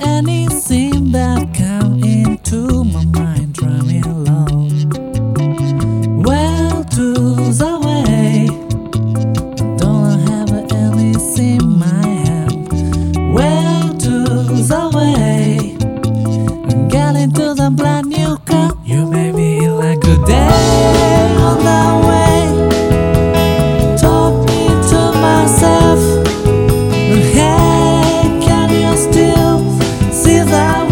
anything that come into my mind running along. Well, to the way, don't have anything in my hand. Well, to the way. Precisa